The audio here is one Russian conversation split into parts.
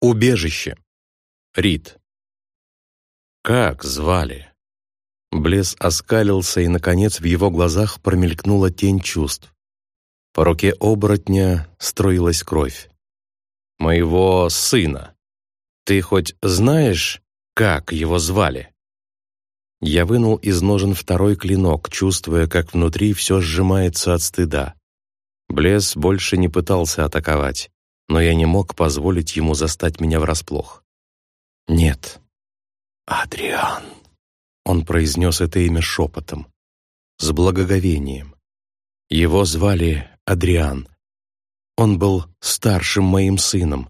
Убежище. Рид. Как звали? Блес оскалился, и, наконец, в его глазах промелькнула тень чувств. По руке оборотня струилась кровь. «Моего сына. Ты хоть знаешь, как его звали?» Я вынул из ножен второй клинок, чувствуя, как внутри все сжимается от стыда. Блес больше не пытался атаковать но я не мог позволить ему застать меня врасплох. «Нет». «Адриан». Он произнес это имя шепотом, с благоговением. Его звали Адриан. Он был старшим моим сыном.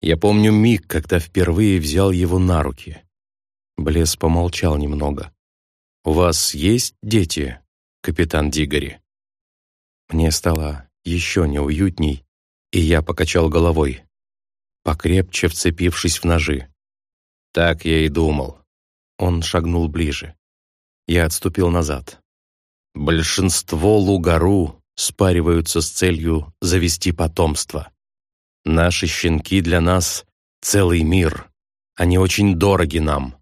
Я помню миг, когда впервые взял его на руки. Блес помолчал немного. «У вас есть дети, капитан Дигори?» Мне стало еще неуютней, и я покачал головой, покрепче вцепившись в ножи. Так я и думал. Он шагнул ближе. Я отступил назад. Большинство лугару спариваются с целью завести потомство. Наши щенки для нас — целый мир. Они очень дороги нам.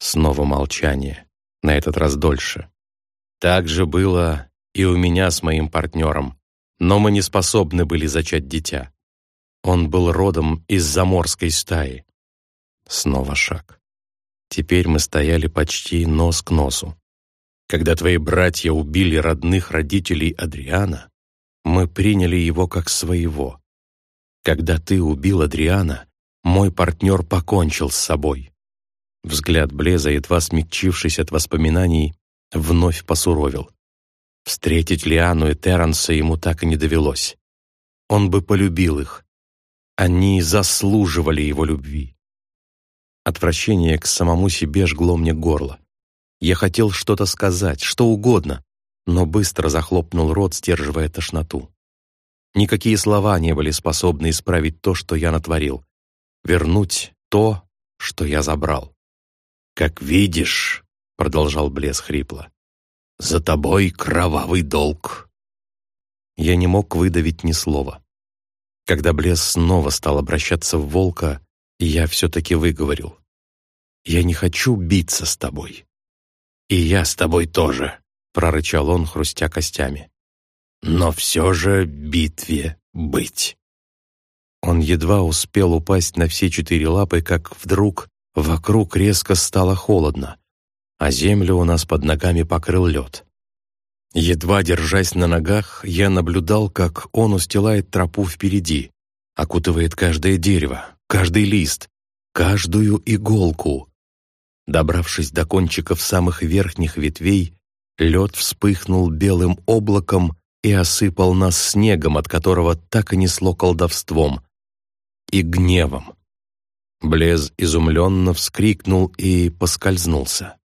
Снова молчание, на этот раз дольше. Так же было и у меня с моим партнером но мы не способны были зачать дитя. Он был родом из заморской стаи. Снова шаг. Теперь мы стояли почти нос к носу. Когда твои братья убили родных родителей Адриана, мы приняли его как своего. Когда ты убил Адриана, мой партнер покончил с собой. Взгляд Блеза, едва смягчившись от воспоминаний, вновь посуровил. Встретить Лиану и Терренса ему так и не довелось. Он бы полюбил их. Они заслуживали его любви. Отвращение к самому себе жгло мне горло. Я хотел что-то сказать, что угодно, но быстро захлопнул рот, сдерживая тошноту. Никакие слова не были способны исправить то, что я натворил, вернуть то, что я забрал. «Как видишь», — продолжал Блес хрипло, за тобой кровавый долг». Я не мог выдавить ни слова. Когда Блес снова стал обращаться в волка, я все-таки выговорил. «Я не хочу биться с тобой». «И я с тобой тоже», — прорычал он, хрустя костями. «Но все же битве быть». Он едва успел упасть на все четыре лапы, как вдруг вокруг резко стало холодно а землю у нас под ногами покрыл лед. Едва держась на ногах, я наблюдал, как он устилает тропу впереди, окутывает каждое дерево, каждый лист, каждую иголку. Добравшись до кончиков самых верхних ветвей, лед вспыхнул белым облаком и осыпал нас снегом, от которого так и несло колдовством и гневом. Блез изумленно вскрикнул и поскользнулся.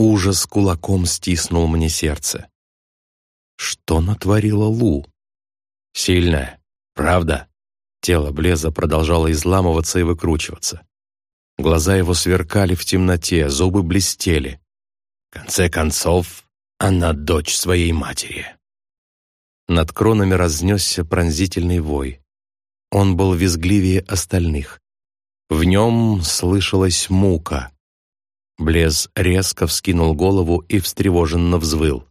Ужас кулаком стиснул мне сердце. Что натворила Лу? Сильная, правда? Тело Блеза продолжало изламываться и выкручиваться. Глаза его сверкали в темноте, зубы блестели. В конце концов, она дочь своей матери. Над кронами разнесся пронзительный вой. Он был визгливее остальных. В нем слышалась мука, Блез резко вскинул голову и встревоженно взвыл.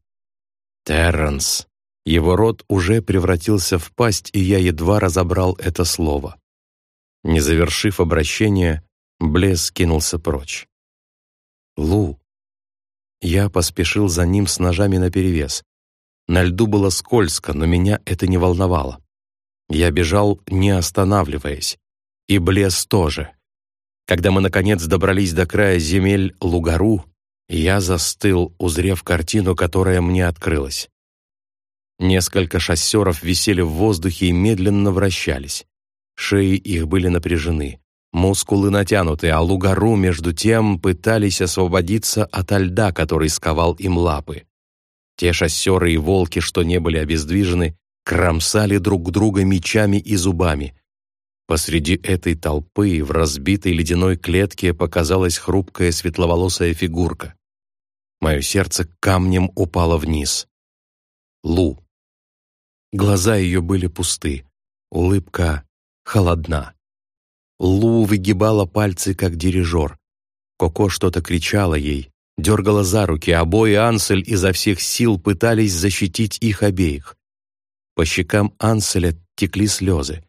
«Терренс!» Его рот уже превратился в пасть, и я едва разобрал это слово. Не завершив обращение, Блез кинулся прочь. «Лу!» Я поспешил за ним с ножами наперевес. На льду было скользко, но меня это не волновало. Я бежал, не останавливаясь. И Блез тоже. Когда мы, наконец, добрались до края земель Лугару, я застыл, узрев картину, которая мне открылась. Несколько шоссеров висели в воздухе и медленно вращались. Шеи их были напряжены, мускулы натянуты, а Лугару, между тем, пытались освободиться от льда, который сковал им лапы. Те шоссеры и волки, что не были обездвижены, кромсали друг друга мечами и зубами, Посреди этой толпы в разбитой ледяной клетке показалась хрупкая светловолосая фигурка. Мое сердце камнем упало вниз. Лу. Глаза ее были пусты, улыбка холодна. Лу выгибала пальцы, как дирижер. Коко что-то кричала ей, дергала за руки, а Бо и Ансель изо всех сил пытались защитить их обеих. По щекам Анселя текли слезы.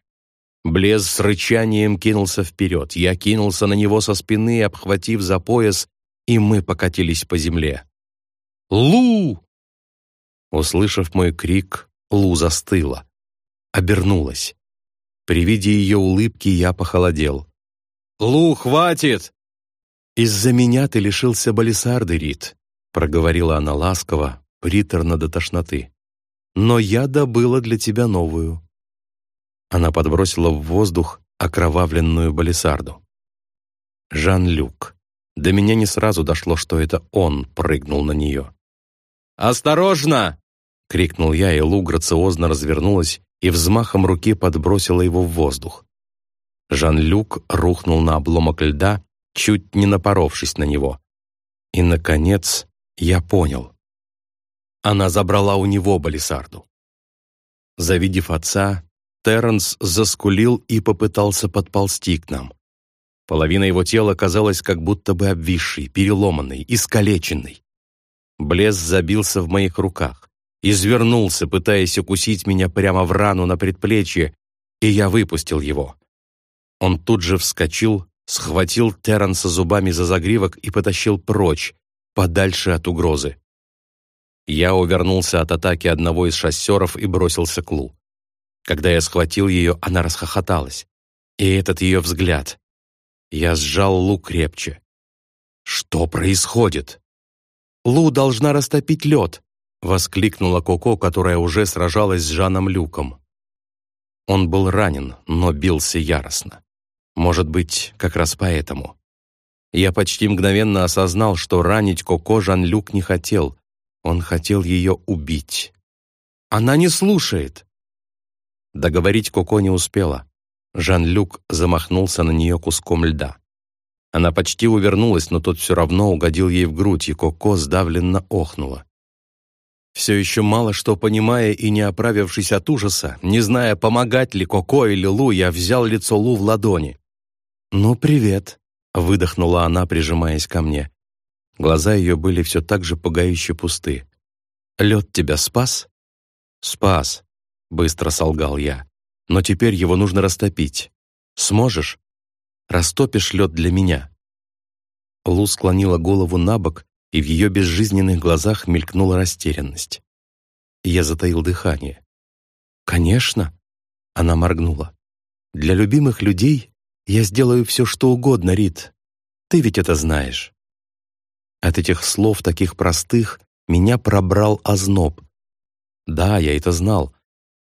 Блез с рычанием кинулся вперед. Я кинулся на него со спины, обхватив за пояс, и мы покатились по земле. «Лу!» Услышав мой крик, Лу застыла. Обернулась. При виде ее улыбки я похолодел. «Лу, хватит!» «Из-за меня ты лишился балисарды, Рит», — проговорила она ласково, приторно до тошноты. «Но я добыла для тебя новую». Она подбросила в воздух окровавленную балисарду. Жан-Люк. До меня не сразу дошло, что это он прыгнул на нее. «Осторожно!» — крикнул я, и Лу грациозно развернулась и взмахом руки подбросила его в воздух. Жан-Люк рухнул на обломок льда, чуть не напоровшись на него. И, наконец, я понял. Она забрала у него балисарду. Завидев отца, Терренс заскулил и попытался подползти к нам. Половина его тела казалась как будто бы обвисшей, переломанной, искалеченной. Блес забился в моих руках, извернулся, пытаясь укусить меня прямо в рану на предплечье, и я выпустил его. Он тут же вскочил, схватил Терренса зубами за загривок и потащил прочь, подальше от угрозы. Я увернулся от атаки одного из шоссеров и бросился к Лу. Когда я схватил ее, она расхохоталась. И этот ее взгляд. Я сжал Лу крепче. Что происходит? «Лу должна растопить лед!» — воскликнула Коко, которая уже сражалась с Жаном Люком. Он был ранен, но бился яростно. Может быть, как раз поэтому. Я почти мгновенно осознал, что ранить Коко Жан-Люк не хотел. Он хотел ее убить. «Она не слушает!» Договорить Коко не успела. Жан-Люк замахнулся на нее куском льда. Она почти увернулась, но тот все равно угодил ей в грудь, и Коко сдавленно охнула. Все еще мало что понимая и не оправившись от ужаса, не зная, помогать ли Коко или Лу, я взял лицо Лу в ладони. «Ну, привет», — выдохнула она, прижимаясь ко мне. Глаза ее были все так же пугающе пусты. «Лед тебя спас?» «Спас», — быстро солгал я. «Но теперь его нужно растопить. Сможешь? Растопишь лед для меня?» Лу склонила голову на бок, и в ее безжизненных глазах мелькнула растерянность. Я затаил дыхание. «Конечно!» — она моргнула. «Для любимых людей я сделаю все, что угодно, Рит. Ты ведь это знаешь». От этих слов, таких простых, меня пробрал озноб. Да, я это знал,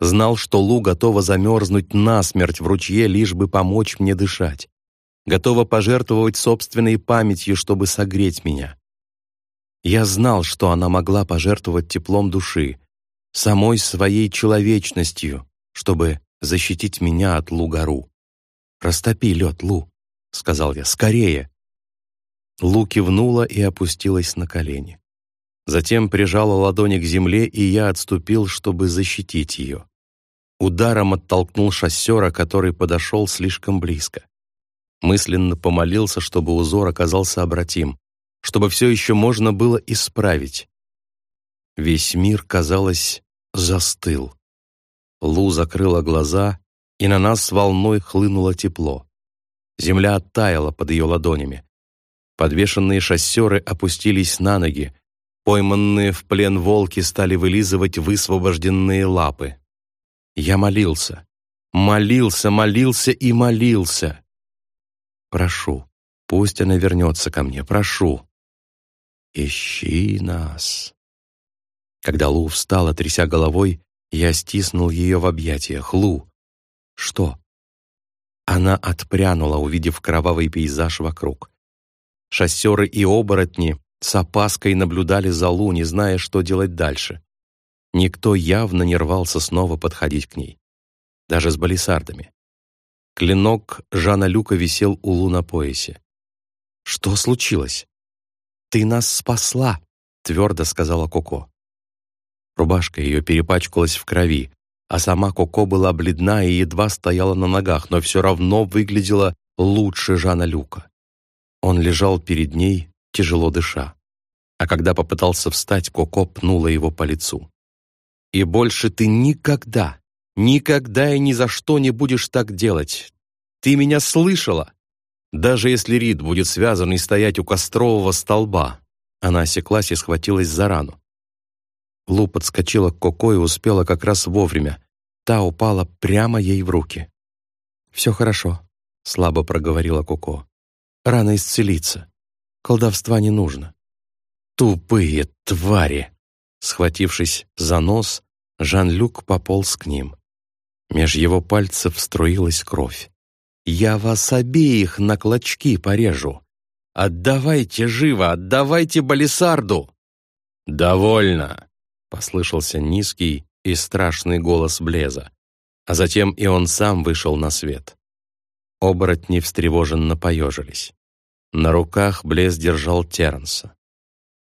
Знал, что Лу готова замерзнуть насмерть в ручье, лишь бы помочь мне дышать. Готова пожертвовать собственной памятью, чтобы согреть меня. Я знал, что она могла пожертвовать теплом души, самой своей человечностью, чтобы защитить меня от Лу-гору. «Растопи лед, Лу», — сказал я, — «скорее». Лу кивнула и опустилась на колени. Затем прижала ладони к земле, и я отступил, чтобы защитить ее ударом оттолкнул шоссера, который подошел слишком близко. Мысленно помолился, чтобы узор оказался обратим, чтобы все еще можно было исправить. Весь мир, казалось, застыл. Лу закрыла глаза, и на нас волной хлынуло тепло. Земля оттаяла под ее ладонями. Подвешенные шоссеры опустились на ноги, пойманные в плен волки стали вылизывать высвобожденные лапы. Я молился, молился, молился и молился. Прошу, пусть она вернется ко мне, прошу. Ищи нас. Когда Лу встала, тряся головой, я стиснул ее в объятиях. Лу, что? Она отпрянула, увидев кровавый пейзаж вокруг. Шоссеры и оборотни с опаской наблюдали за Лу, не зная, что делать дальше. Никто явно не рвался снова подходить к ней. Даже с балисардами. Клинок Жана Люка висел у Лу на поясе. «Что случилось?» «Ты нас спасла», — твердо сказала Коко. Рубашка ее перепачкалась в крови, а сама Коко была бледна и едва стояла на ногах, но все равно выглядела лучше Жана Люка. Он лежал перед ней, тяжело дыша. А когда попытался встать, Коко пнула его по лицу. «И больше ты никогда, никогда и ни за что не будешь так делать. Ты меня слышала? Даже если Рид будет связан и стоять у кострового столба». Она осеклась и схватилась за рану. Лу подскочила к Коко и успела как раз вовремя. Та упала прямо ей в руки. «Все хорошо», — слабо проговорила Коко. «Рано исцелиться. Колдовства не нужно». «Тупые твари!» Схватившись за нос, Жан-Люк пополз к ним. Меж его пальцев струилась кровь. «Я вас обеих на клочки порежу! Отдавайте живо, отдавайте Балисарду!» «Довольно!» — послышался низкий и страшный голос Блеза. А затем и он сам вышел на свет. Оборотни встревоженно поежились. На руках Блез держал Тернса.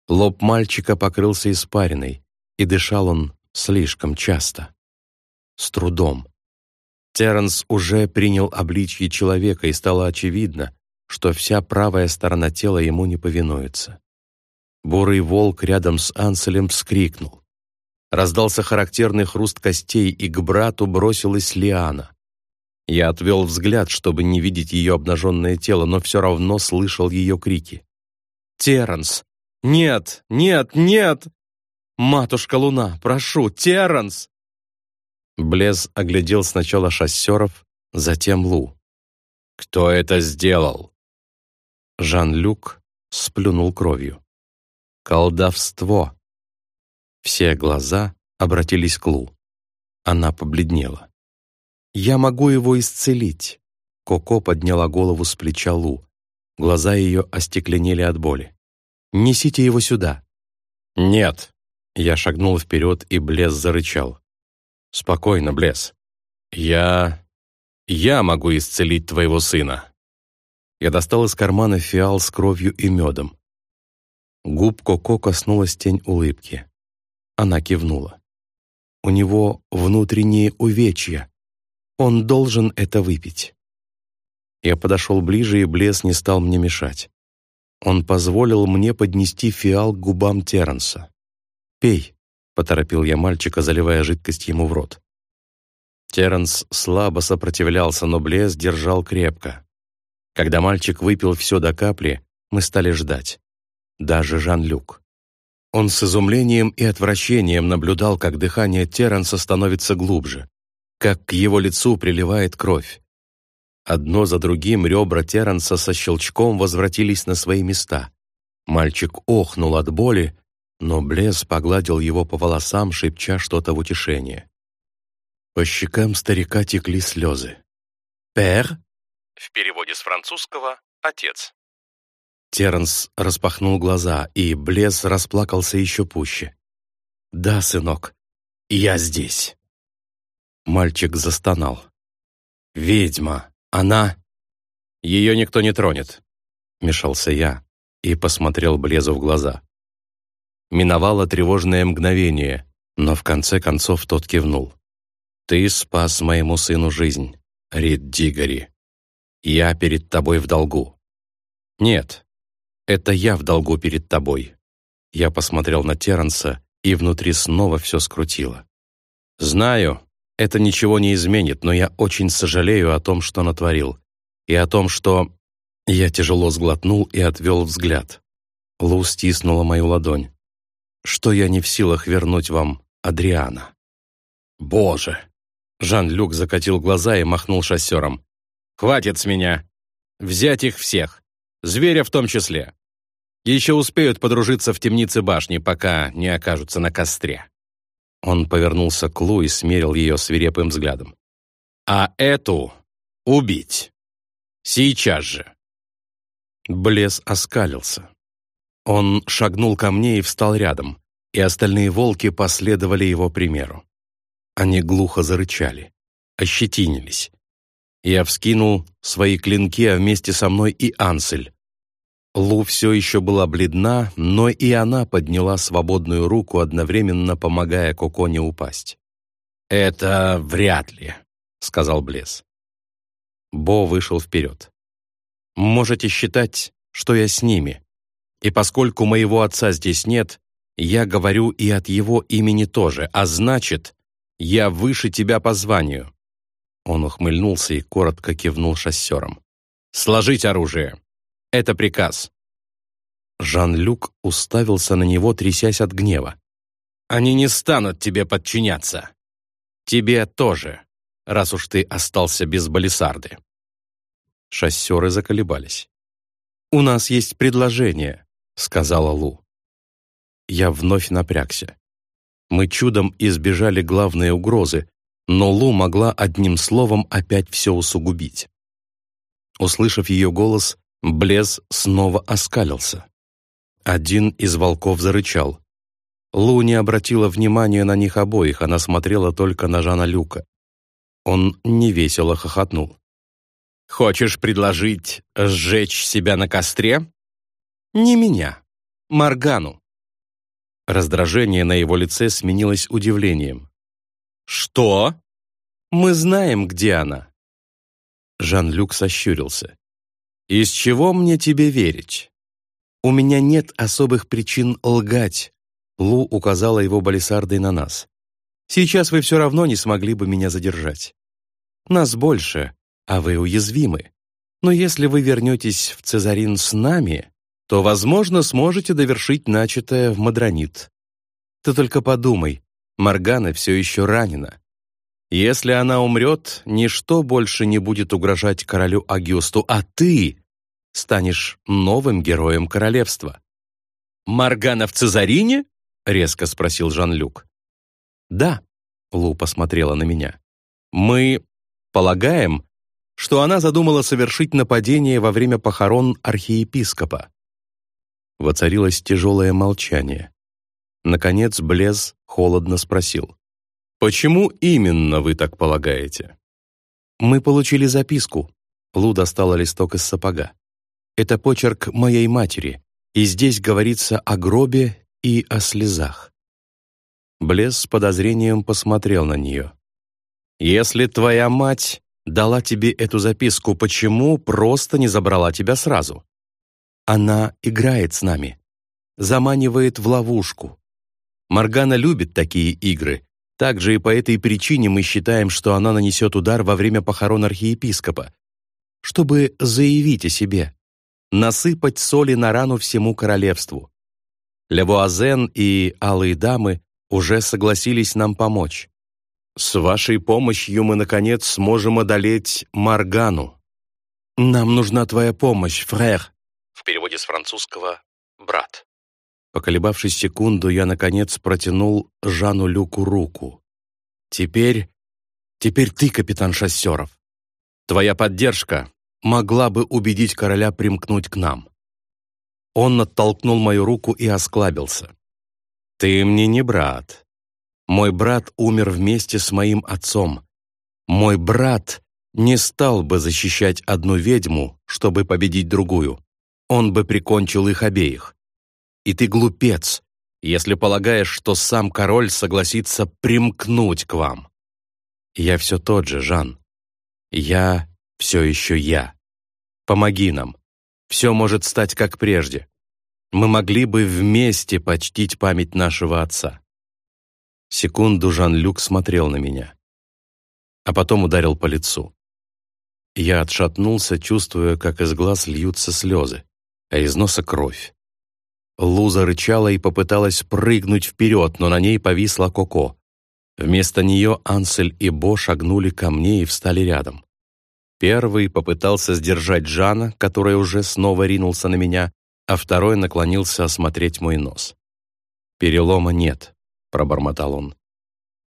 Лоб мальчика покрылся испариной, и дышал он слишком часто. С трудом. Терренс уже принял обличье человека, и стало очевидно, что вся правая сторона тела ему не повинуется. Бурый волк рядом с Анселем вскрикнул. Раздался характерный хруст костей, и к брату бросилась Лиана. Я отвел взгляд, чтобы не видеть ее обнаженное тело, но все равно слышал ее крики. «Терренс! Нет! Нет! Нет! Матушка Луна, прошу! Терренс!» Блез оглядел сначала шоссеров, затем Лу. «Кто это сделал?» Жан-Люк сплюнул кровью. «Колдовство!» Все глаза обратились к Лу. Она побледнела. «Я могу его исцелить!» Коко подняла голову с плеча Лу. Глаза ее остекленели от боли. «Несите его сюда!» «Нет!» Я шагнул вперед, и Блес зарычал. «Спокойно, Блес. Я... я могу исцелить твоего сына!» Я достал из кармана фиал с кровью и медом. Губ Коко коснулась тень улыбки. Она кивнула. «У него внутренние увечья. Он должен это выпить». Я подошел ближе, и Блес не стал мне мешать. Он позволил мне поднести фиал к губам Терренса. «Пей», — поторопил я мальчика, заливая жидкость ему в рот. Терренс слабо сопротивлялся, но Блес держал крепко. Когда мальчик выпил все до капли, мы стали ждать. Даже Жан-Люк. Он с изумлением и отвращением наблюдал, как дыхание Терренса становится глубже, как к его лицу приливает кровь. Одно за другим ребра Терренса со щелчком возвратились на свои места. Мальчик охнул от боли, но Блез погладил его по волосам, шепча что-то в утешение. По щекам старика текли слезы. «Пер?» В переводе с французского «отец». Терренс распахнул глаза, и Блез расплакался еще пуще. «Да, сынок, я здесь». Мальчик застонал. «Ведьма, она...» «Ее никто не тронет», — мешался я и посмотрел Блезу в глаза. Миновало тревожное мгновение, но в конце концов тот кивнул. «Ты спас моему сыну жизнь, Рид Дигори. Я перед тобой в долгу». «Нет, это я в долгу перед тобой». Я посмотрел на Терренса, и внутри снова все скрутило. «Знаю, это ничего не изменит, но я очень сожалею о том, что натворил. И о том, что...» Я тяжело сглотнул и отвел взгляд. Лу стиснула мою ладонь. «Что я не в силах вернуть вам Адриана». «Боже!» Жан-Люк закатил глаза и махнул шоссером. «Хватит с меня! Взять их всех! Зверя в том числе! Еще успеют подружиться в темнице башни, пока не окажутся на костре!» Он повернулся к Лу и смерил ее свирепым взглядом. «А эту убить! Сейчас же!» Блес оскалился. Он шагнул ко мне и встал рядом, и остальные волки последовали его примеру. Они глухо зарычали, ощетинились. Я вскинул свои клинки, а вместе со мной и Ансель, Лу все еще была бледна, но и она подняла свободную руку, одновременно помогая Коко не упасть. «Это вряд ли», — сказал Блес. Бо вышел вперед. Можете считать, что я с ними. И поскольку моего отца здесь нет, я говорю и от его имени тоже, а значит, я выше тебя по званию». Он ухмыльнулся и коротко кивнул шоссерам. «Сложить оружие. Это приказ». Жан-Люк уставился на него, трясясь от гнева. «Они не станут тебе подчиняться. Тебе тоже, раз уж ты остался без балисарды». Шоссеры заколебались. «У нас есть предложение», — сказала Лу. Я вновь напрягся. Мы чудом избежали главной угрозы, но Лу могла одним словом опять все усугубить. Услышав ее голос, Блез снова оскалился. Один из волков зарычал. Лу не обратила внимания на них обоих, она смотрела только на Жана Люка. Он невесело хохотнул. «Хочешь предложить сжечь себя на костре?» «Не меня. Маргану. Раздражение на его лице сменилось удивлением. «Что? Мы знаем, где она». Жан-Люк сощурился. «Из чего мне тебе верить? У меня нет особых причин лгать», Лу указала его балисардой на нас. «Сейчас вы все равно не смогли бы меня задержать. Нас больше, а вы уязвимы. Но если вы вернетесь в Цезарин с нами, то, возможно, сможете довершить начатое в Мадронит. Ты только подумай, Моргана все еще ранена. Если она умрет, ничто больше не будет угрожать королю Агюсту, а ты станешь новым героем королевства. «Моргана в Цезарине?» — резко спросил Жан-Люк. «Да», — Лу посмотрела на меня. «Мы полагаем, что она задумала совершить нападение во время похорон архиепископа. Воцарилось тяжелое молчание. Наконец Блез холодно спросил. «Почему именно вы так полагаете?» «Мы получили записку». Лу достала листок из сапога. «Это почерк моей матери, и здесь говорится о гробе и о слезах». Блез с подозрением посмотрел на нее. «Если твоя мать дала тебе эту записку, почему просто не забрала тебя сразу?» Она играет с нами, заманивает в ловушку. Маргана любит такие игры. Также и по этой причине мы считаем, что она нанесет удар во время похорон архиепископа, чтобы заявить о себе, насыпать соли на рану всему королевству. Левуазен и Алые дамы уже согласились нам помочь. С вашей помощью мы, наконец, сможем одолеть Маргану. Нам нужна твоя помощь, фрère, в переводе с французского «брат». Поколебавшись секунду, я, наконец, протянул Жану Люку руку. «Теперь... теперь ты, капитан Шассеров. Твоя поддержка могла бы убедить короля примкнуть к нам». Он оттолкнул мою руку и осклабился. «Ты мне не брат. Мой брат умер вместе с моим отцом. Мой брат не стал бы защищать одну ведьму, чтобы победить другую он бы прикончил их обеих. И ты глупец, если полагаешь, что сам король согласится примкнуть к вам. Я все тот же, Жан. Я все еще я. Помоги нам. Все может стать как прежде. Мы могли бы вместе почтить память нашего отца. Секунду Жан-Люк смотрел на меня, а потом ударил по лицу. Я отшатнулся, чувствуя, как из глаз льются слезы а из носа кровь. Луза рычала и попыталась прыгнуть вперед, но на ней повисла Коко. Вместо нее Ансель и Бо шагнули ко мне и встали рядом. Первый попытался сдержать Жана, который уже снова ринулся на меня, а второй наклонился осмотреть мой нос. «Перелома нет», — пробормотал он.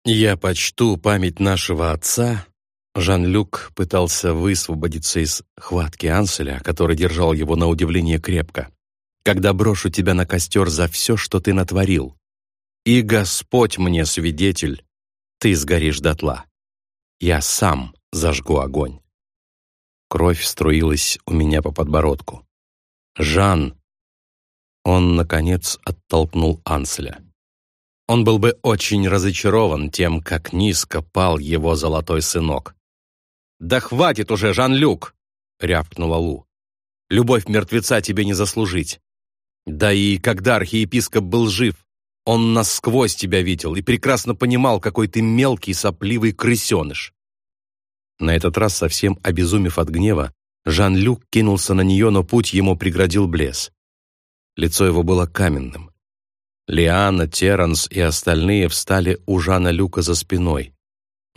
«Я почту память нашего отца Жан-Люк пытался высвободиться из хватки Анселя, который держал его на удивление крепко. «Когда брошу тебя на костер за все, что ты натворил. И Господь мне свидетель, ты сгоришь дотла. Я сам зажгу огонь». Кровь струилась у меня по подбородку. «Жан!» Он, наконец, оттолкнул Анселя. Он был бы очень разочарован тем, как низко пал его золотой сынок. «Да хватит уже, Жан-Люк!» — рявкнула Лу. Любовь мертвеца тебе не заслужить. Да и когда архиепископ был жив, он насквозь тебя видел и прекрасно понимал, какой ты мелкий сопливый крысеныш. На этот раз, совсем обезумев от гнева, Жан-Люк кинулся на нее, но путь ему преградил блес. Лицо его было каменным. Лиана, Теранс и остальные встали у Жана Люка за спиной.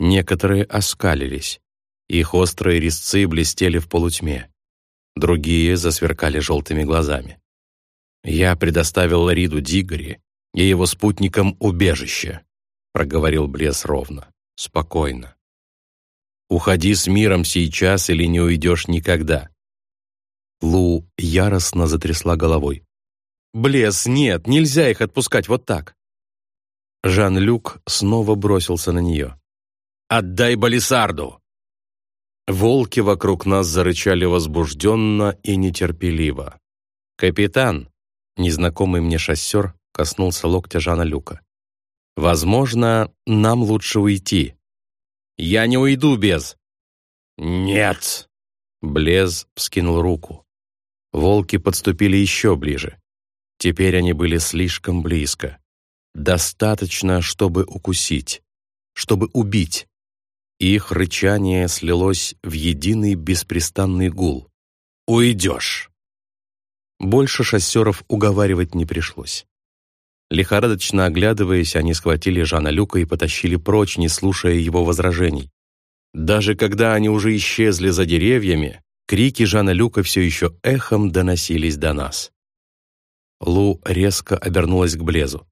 Некоторые оскалились. Их острые резцы блестели в полутьме. Другие засверкали желтыми глазами. «Я предоставил Риду Дигори и его спутникам убежище», проговорил Блес ровно, спокойно. «Уходи с миром сейчас или не уйдешь никогда». Лу яростно затрясла головой. «Блес, нет, нельзя их отпускать вот так!» Жан-Люк снова бросился на нее. «Отдай Балисарду!» Волки вокруг нас зарычали возбужденно и нетерпеливо. «Капитан!» Незнакомый мне шоссер коснулся локтя Жана Люка. «Возможно, нам лучше уйти». «Я не уйду без...» «Нет!» Блез вскинул руку. Волки подступили еще ближе. Теперь они были слишком близко. Достаточно, чтобы укусить, чтобы убить. Их рычание слилось в единый беспрестанный гул. «Уйдешь!» Больше шоссеров уговаривать не пришлось. Лихорадочно оглядываясь, они схватили Жана Люка и потащили прочь, не слушая его возражений. Даже когда они уже исчезли за деревьями, крики Жана Люка все еще эхом доносились до нас. Лу резко обернулась к Блезу.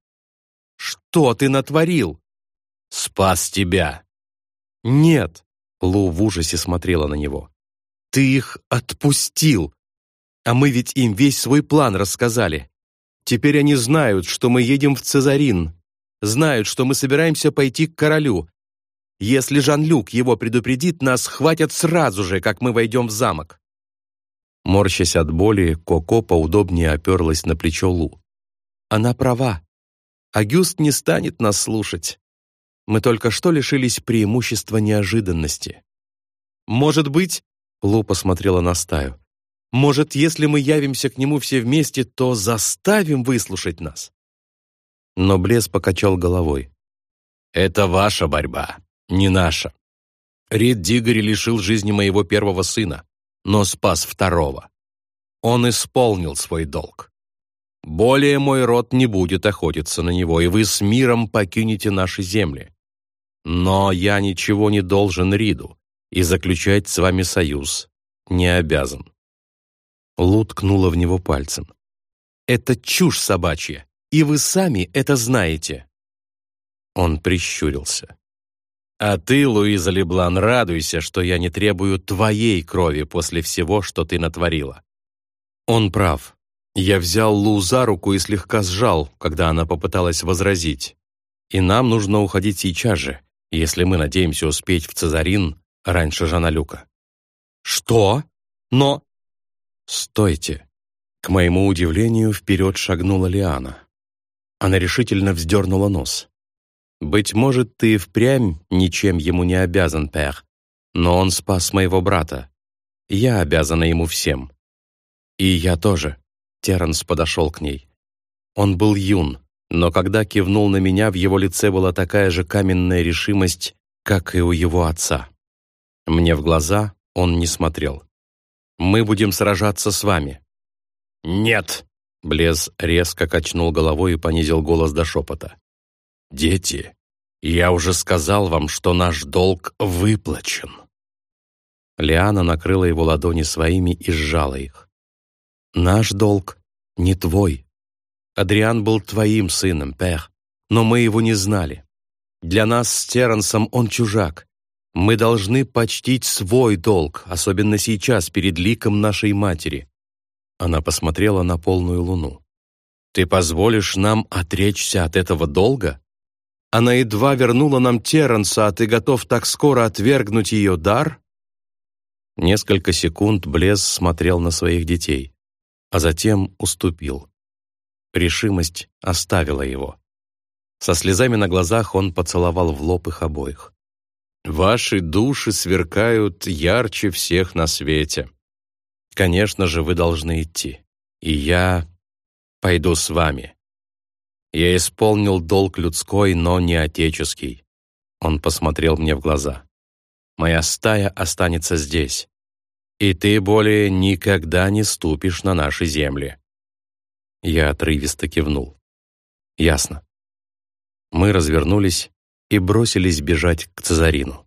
«Что ты натворил?» «Спас тебя!» «Нет!» — Лу в ужасе смотрела на него. «Ты их отпустил! А мы ведь им весь свой план рассказали. Теперь они знают, что мы едем в Цезарин, знают, что мы собираемся пойти к королю. Если Жан-Люк его предупредит, нас хватят сразу же, как мы войдем в замок. Морщась от боли, Коко поудобнее оперлась на плечо Лу. «Она права. Агюст не станет нас слушать. Мы только что лишились преимущества неожиданности. Может быть...» — Лу посмотрела на стаю. «Может, если мы явимся к нему все вместе, то заставим выслушать нас?» Но Блес покачал головой. «Это ваша борьба, не наша. Рид Дигори лишил жизни моего первого сына но спас второго. Он исполнил свой долг. Более мой род не будет охотиться на него, и вы с миром покинете наши земли. Но я ничего не должен Риду, и заключать с вами союз не обязан». Лу ткнула в него пальцем. «Это чушь собачья, и вы сами это знаете». Он прищурился. А ты, Луиза Леблан, радуйся, что я не требую твоей крови после всего, что ты натворила. Он прав. Я взял Лу за руку и слегка сжал, когда она попыталась возразить. И нам нужно уходить сейчас же, если мы надеемся успеть в Цезарин раньше Жана Люка. Что? Но... Стойте. К моему удивлению, вперед шагнула Лиана. Она решительно вздернула нос. Быть может, ты впрямь ничем ему не обязан, Пер, но он спас моего брата. Я обязана ему всем. И я тоже. Терренс подошел к ней. Он был юн, но когда кивнул на меня, в его лице была такая же каменная решимость, как и у его отца. Мне в глаза он не смотрел. «Мы будем сражаться с вами». «Нет!» Блез резко качнул головой и понизил голос до шепота. «Дети, я уже сказал вам, что наш долг выплачен». Лиана накрыла его ладони своими и сжала их. «Наш долг не твой. Адриан был твоим сыном, Пех, но мы его не знали. Для нас с Терренсом он чужак. Мы должны почтить свой долг, особенно сейчас, перед ликом нашей матери». Она посмотрела на полную луну. «Ты позволишь нам отречься от этого долга?» Она едва вернула нам Терренса, а ты готов так скоро отвергнуть ее дар?» Несколько секунд Блез смотрел на своих детей, а затем уступил. Решимость оставила его. Со слезами на глазах он поцеловал в лоб их обоих. «Ваши души сверкают ярче всех на свете. Конечно же, вы должны идти. И я пойду с вами. Я исполнил долг людской, но не отеческий. Он посмотрел мне в глаза. Моя стая останется здесь. И ты более никогда не ступишь на наши земли. Я отрывисто кивнул. Ясно. Мы развернулись и бросились бежать к Цезарину.